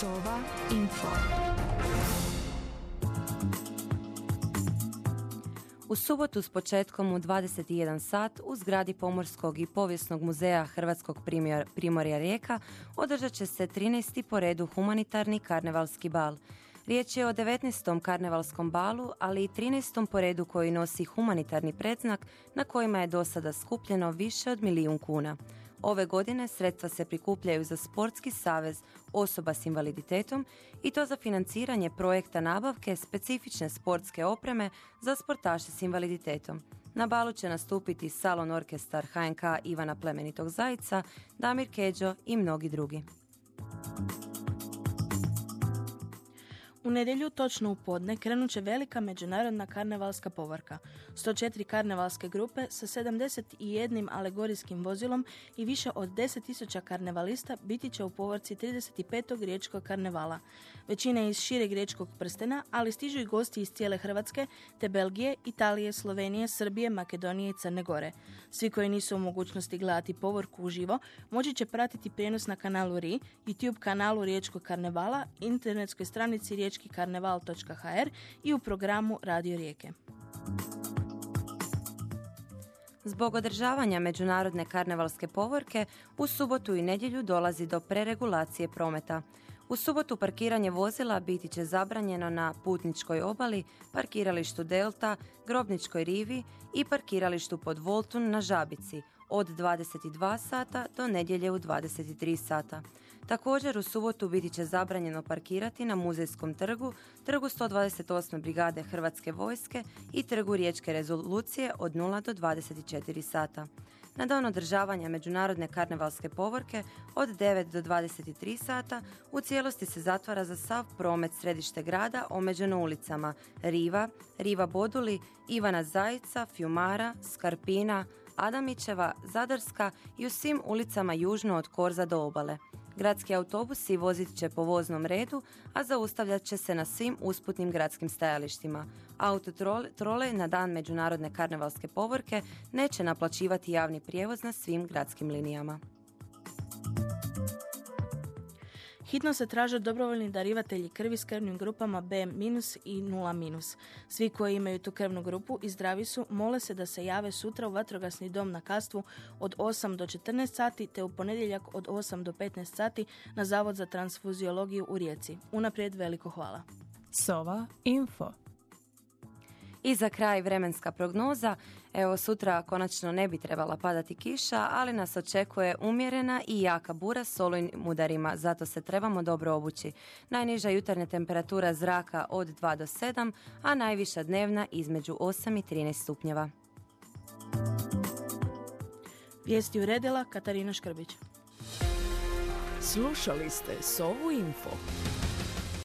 Sova Info. U subotu s početkom u 21 sat u zgradi Pomorskog i povijesnog muzeja Hrvatskog primorja Rijeka održat će se 13. po redu humanitarni karnevalski bal. Riječ je o 19. karnevalskom balu, ali i 13. po redu koji nosi humanitarni predznak na kojima je do sada skupljeno više od milijun kuna. Ove godine sredstva se prikupljaju za Sportski savez osoba s invaliditetom i to za financiranje projekta nabavke specifične sportske opreme za sportaše s invaliditetom. Na balu će nastupiti salon orkestar HNK Ivana Plemenitog Zajica, Damir Keđo i mnogi drugi. U nedjelju, točno u podne, krenut će velika međunarodna karnevalska povorka. 104 karnevalske grupe sa 71 alegorijskim vozilom i više od 10.000 karnevalista biti će u povorci 35. riječkog karnevala. Većina je iz šireg riječkog prstena, ali stižu i gosti iz cijele Hrvatske, te Belgije, Italije, Slovenije, Srbije, Makedonije i Crne Gore. Svi koji nisu u mogućnosti gledati povorku uživo, moći će pratiti prijenos na kanalu RI, YouTube kanalu Riječkog karnevala, internetskoj stranici riječkikarneval.hr i u programu Radio Rijeke. Zbog održavanja međunarodne karnevalske povorke u subotu i nedjelju dolazi do preregulacije prometa. U subotu parkiranje vozila biti će zabranjeno na putničkoj obali, parkiralištu Delta, Grobničkoj rivi i parkiralištu pod Voltun na Žabici od 22 sata do nedjelje u 23 sata. Također u subotu biti će zabranjeno parkirati na Muzejskom trgu, trgu 128. brigade Hrvatske vojske i trgu Riječke rezolucije od 0 do 24 sata. Na dan održavanja međunarodne karnevalske povorke od 9 do 23 sata u cijelosti se zatvara za sav promet središte grada omeđeno ulicama Riva, Riva Boduli, Ivana Zajica, Fjumara, Skarpina, Adamićeva, Zadarska i u svim ulicama južno od Korza do obale. Gradski autobusi vozit će po voznom redu, a zaustavljat će se na svim usputnim gradskim stajalištima. Autotrole na dan međunarodne karnevalske povorke neće naplaćivati javni prijevoz na svim gradskim linijama. Hitno se traže dobrovoljni darivatelji krvi s krvnim grupama B- i 0-. Svi koji imaju tu krvnu grupu i zdravi su, mole se da se jave sutra u vatrogasni dom na Kastvu od 8 do 14 sati te u ponedjeljak od 8 do 15 sati na Zavod za transfuziologiju u Rijeci. Unaprijed veliko hvala. Sova Info i za kraj vremenska prognoza. Evo sutra konačno ne bi trebala padati kiša, ali nas očekuje umjerena i jaka bura s olujnim udarima, zato se trebamo dobro obući. Najniža jutarnja temperatura zraka od 2 do 7, a najviša dnevna između 8 i 13 stupnjeva. Vijesti uredila Katarina Škrbić. Slušali ste Sovu Info.